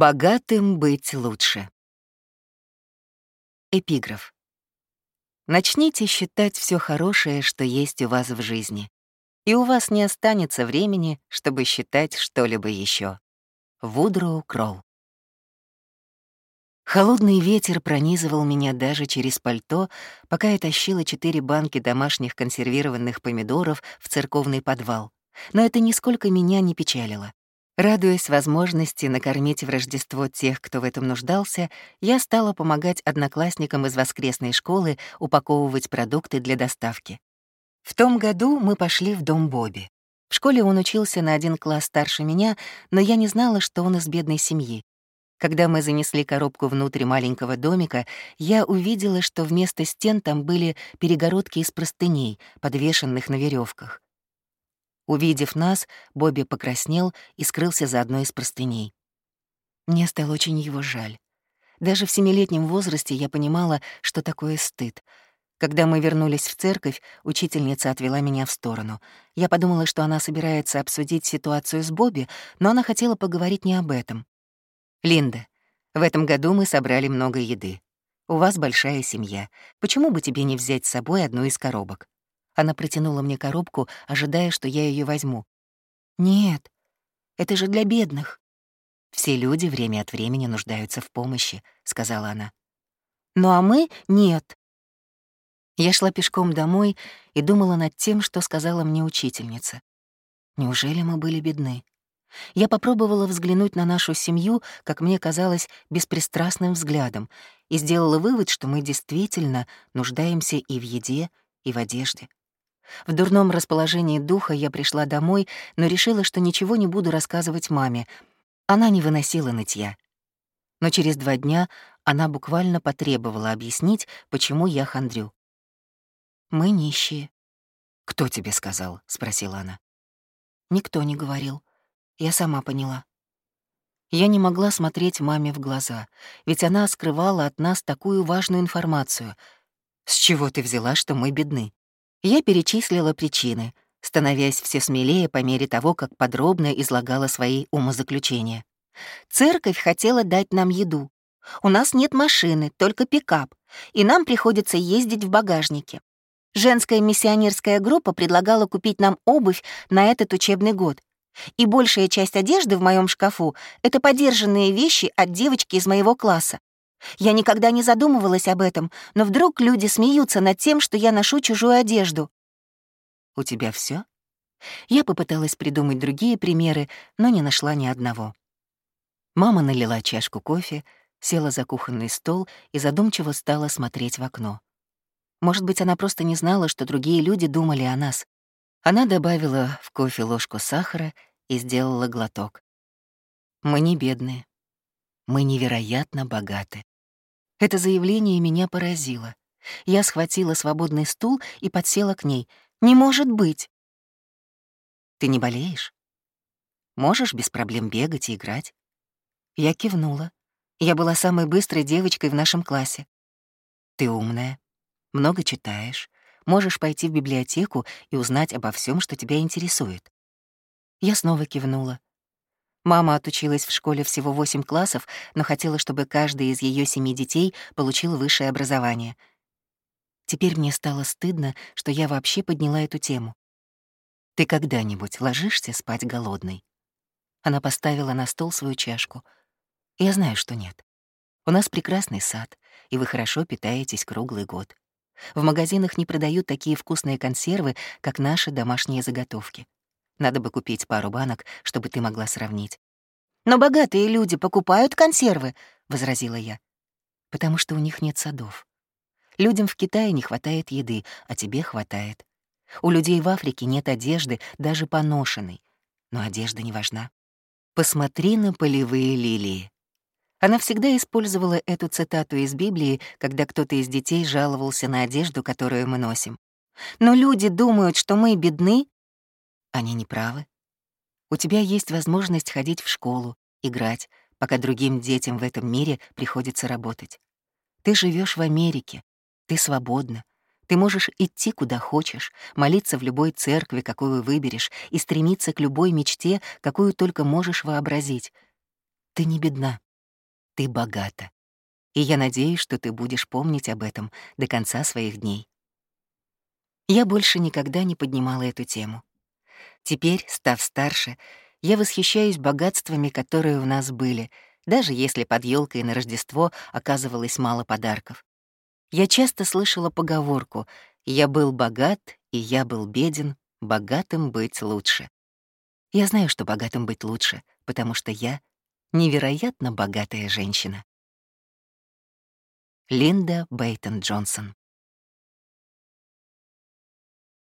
Богатым быть лучше. Эпиграф. Начните считать все хорошее, что есть у вас в жизни, и у вас не останется времени, чтобы считать что-либо еще. Вудроу Кроу. Холодный ветер пронизывал меня даже через пальто, пока я тащила четыре банки домашних консервированных помидоров в церковный подвал. Но это нисколько меня не печалило. Радуясь возможности накормить в Рождество тех, кто в этом нуждался, я стала помогать одноклассникам из воскресной школы упаковывать продукты для доставки. В том году мы пошли в дом Бобби. В школе он учился на один класс старше меня, но я не знала, что он из бедной семьи. Когда мы занесли коробку внутрь маленького домика, я увидела, что вместо стен там были перегородки из простыней, подвешенных на веревках. Увидев нас, Бобби покраснел и скрылся за одной из простыней. Мне стало очень его жаль. Даже в семилетнем возрасте я понимала, что такое стыд. Когда мы вернулись в церковь, учительница отвела меня в сторону. Я подумала, что она собирается обсудить ситуацию с Бобби, но она хотела поговорить не об этом. «Линда, в этом году мы собрали много еды. У вас большая семья. Почему бы тебе не взять с собой одну из коробок? Она протянула мне коробку, ожидая, что я ее возьму. «Нет, это же для бедных». «Все люди время от времени нуждаются в помощи», — сказала она. «Ну а мы — нет». Я шла пешком домой и думала над тем, что сказала мне учительница. Неужели мы были бедны? Я попробовала взглянуть на нашу семью, как мне казалось, беспристрастным взглядом, и сделала вывод, что мы действительно нуждаемся и в еде, и в одежде. В дурном расположении духа я пришла домой, но решила, что ничего не буду рассказывать маме. Она не выносила нытья. Но через два дня она буквально потребовала объяснить, почему я хандрю. «Мы нищие». «Кто тебе сказал?» — спросила она. «Никто не говорил. Я сама поняла». Я не могла смотреть маме в глаза, ведь она скрывала от нас такую важную информацию. «С чего ты взяла, что мы бедны?» Я перечислила причины, становясь все смелее по мере того, как подробно излагала свои умозаключения. Церковь хотела дать нам еду. У нас нет машины, только пикап, и нам приходится ездить в багажнике. Женская миссионерская группа предлагала купить нам обувь на этот учебный год. И большая часть одежды в моем шкафу — это подержанные вещи от девочки из моего класса. Я никогда не задумывалась об этом, но вдруг люди смеются над тем, что я ношу чужую одежду. «У тебя все? Я попыталась придумать другие примеры, но не нашла ни одного. Мама налила чашку кофе, села за кухонный стол и задумчиво стала смотреть в окно. Может быть, она просто не знала, что другие люди думали о нас. Она добавила в кофе ложку сахара и сделала глоток. Мы не бедные. Мы невероятно богаты. Это заявление меня поразило. Я схватила свободный стул и подсела к ней. «Не может быть!» «Ты не болеешь? Можешь без проблем бегать и играть?» Я кивнула. Я была самой быстрой девочкой в нашем классе. «Ты умная, много читаешь, можешь пойти в библиотеку и узнать обо всем, что тебя интересует». Я снова кивнула. Мама отучилась в школе всего восемь классов, но хотела, чтобы каждый из ее семи детей получил высшее образование. Теперь мне стало стыдно, что я вообще подняла эту тему. «Ты когда-нибудь ложишься спать голодной?» Она поставила на стол свою чашку. «Я знаю, что нет. У нас прекрасный сад, и вы хорошо питаетесь круглый год. В магазинах не продают такие вкусные консервы, как наши домашние заготовки. Надо бы купить пару банок, чтобы ты могла сравнить. «Но богатые люди покупают консервы», — возразила я. «Потому что у них нет садов. Людям в Китае не хватает еды, а тебе хватает. У людей в Африке нет одежды, даже поношенной. Но одежда не важна. Посмотри на полевые лилии. Она всегда использовала эту цитату из Библии, когда кто-то из детей жаловался на одежду, которую мы носим. Но люди думают, что мы бедны, они не правы. У тебя есть возможность ходить в школу, играть, пока другим детям в этом мире приходится работать. Ты живешь в Америке, ты свободна, ты можешь идти куда хочешь, молиться в любой церкви, какую выберешь, и стремиться к любой мечте, какую только можешь вообразить. Ты не бедна. Ты богата. И я надеюсь, что ты будешь помнить об этом до конца своих дней. Я больше никогда не поднимала эту тему. Теперь, став старше, я восхищаюсь богатствами, которые у нас были, даже если под елкой на Рождество оказывалось мало подарков. Я часто слышала поговорку «Я был богат, и я был беден, богатым быть лучше». Я знаю, что богатым быть лучше, потому что я невероятно богатая женщина. Линда Бейтон Джонсон